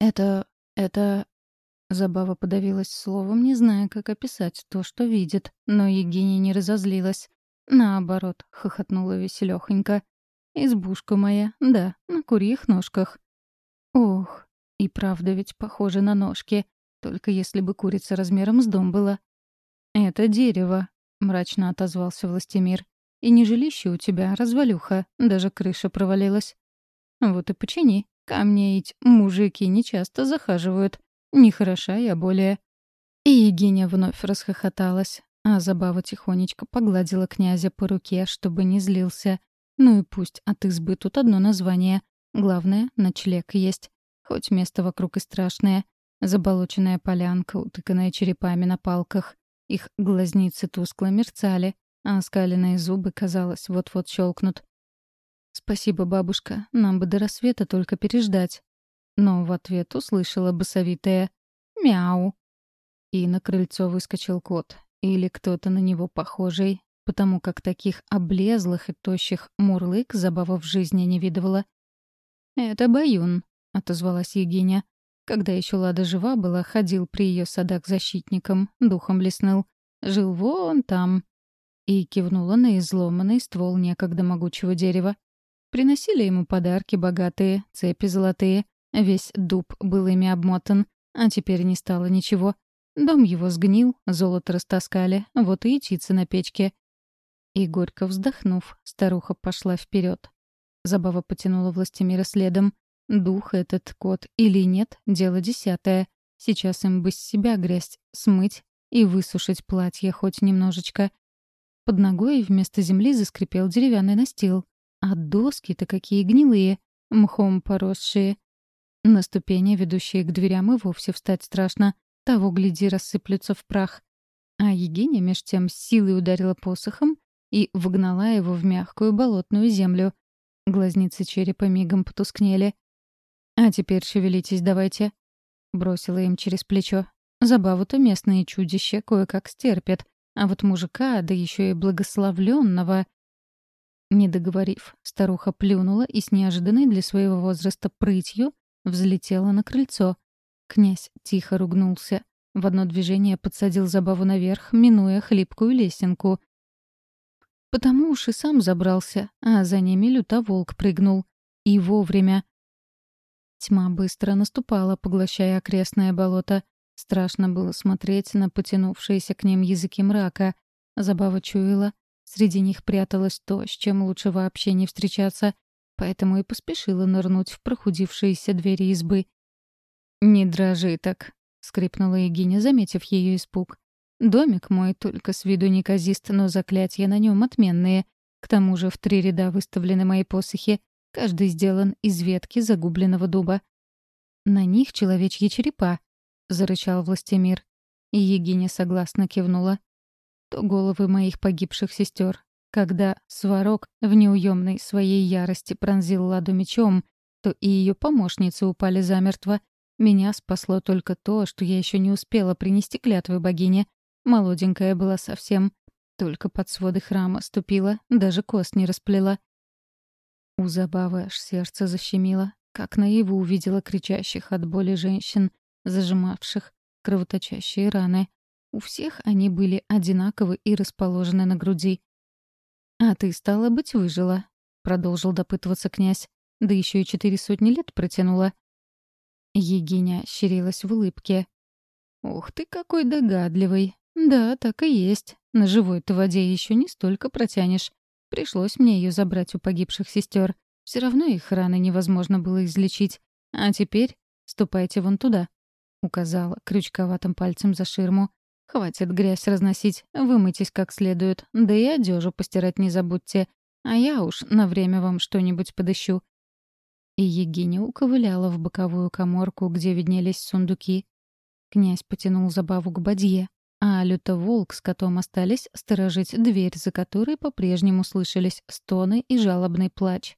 «Это... это...» Забава подавилась словом, не зная, как описать то, что видит, но Евгения не разозлилась. Наоборот, хохотнула веселёхонько. «Избушка моя, да, на курьих ножках». «Ох, и правда ведь похоже на ножки, только если бы курица размером с дом была». «Это дерево», — мрачно отозвался Властимир. «И не жилище у тебя, развалюха, даже крыша провалилась». «Вот и почини, ко мне ведь мужики нечасто захаживают. Нехороша я более». И Егиня вновь расхохоталась, а Забава тихонечко погладила князя по руке, чтобы не злился. Ну и пусть от избы тут одно название. Главное — ночлег есть. Хоть место вокруг и страшное. Заболоченная полянка, утыканная черепами на палках. Их глазницы тускло мерцали, а оскаленные зубы, казалось, вот-вот щелкнут. «Спасибо, бабушка, нам бы до рассвета только переждать». Но в ответ услышала басовитое «Мяу». И на крыльцо выскочил кот. Или кто-то на него похожий, потому как таких облезлых и тощих мурлык забава в жизни не видывала. «Это Баюн», — отозвалась Евгения. Когда еще Лада жива была, ходил при ее садах защитником, духом блеснул. Жил вон там. И кивнула на изломанный ствол некогда могучего дерева. Приносили ему подарки богатые, цепи золотые. Весь дуб был ими обмотан, а теперь не стало ничего. Дом его сгнил, золото растаскали, вот и ячица на печке. И горько вздохнув, старуха пошла вперед. Забава потянула властемира следом. Дух этот кот или нет, дело десятое. Сейчас им бы с себя грязь смыть и высушить платье хоть немножечко. Под ногой вместо земли заскрипел деревянный настил. А доски-то какие гнилые, мхом поросшие. На ступени, ведущие к дверям, и вовсе встать страшно. Того, гляди, рассыплются в прах. А Егиня меж тем силой ударила посохом и вгнала его в мягкую болотную землю. Глазницы черепа мигом потускнели. «А теперь шевелитесь давайте», — бросила им через плечо. Забаву-то местные чудища кое-как стерпят, а вот мужика, да еще и благословленного. Не договорив, старуха плюнула и с неожиданной для своего возраста прытью взлетела на крыльцо. Князь тихо ругнулся. В одно движение подсадил забаву наверх, минуя хлипкую лесенку. Потому уж и сам забрался, а за ними лютоволк прыгнул. И вовремя. Тьма быстро наступала, поглощая окрестное болото. Страшно было смотреть на потянувшиеся к ним языки мрака. Забава чуяла. Среди них пряталось то, с чем лучше вообще не встречаться. Поэтому и поспешила нырнуть в прохудившиеся двери избы. «Не дрожи так», — скрипнула Егиня, заметив ее испуг. «Домик мой только с виду неказист, но заклятия на нем отменные. К тому же в три ряда выставлены мои посохи. Каждый сделан из ветки загубленного дуба. «На них человечьи черепа», — зарычал Властемир. И Егиня согласно кивнула. «То головы моих погибших сестер. Когда Сварог в неуемной своей ярости пронзил ладу мечом, то и ее помощницы упали замертво. Меня спасло только то, что я еще не успела принести клятвы богине. Молоденькая была совсем. Только под своды храма ступила, даже кост не расплела. У Забавы аж сердце защемило, как наяву увидела кричащих от боли женщин, зажимавших кровоточащие раны. У всех они были одинаковы и расположены на груди. «А ты, стало быть, выжила», — продолжил допытываться князь. «Да еще и четыре сотни лет протянула». Егиня щерилась в улыбке. «Ух ты, какой догадливый! Да, так и есть. На живой-то воде еще не столько протянешь. Пришлось мне ее забрать у погибших сестер. Все равно их раны невозможно было излечить. А теперь ступайте вон туда», — указала крючковатым пальцем за ширму. «Хватит грязь разносить, вымойтесь как следует, да и одежу постирать не забудьте. А я уж на время вам что-нибудь подыщу». И Егиня уковыляла в боковую коморку, где виднелись сундуки. Князь потянул забаву к бадье, а лютоволк с котом остались сторожить дверь, за которой по-прежнему слышались стоны и жалобный плач.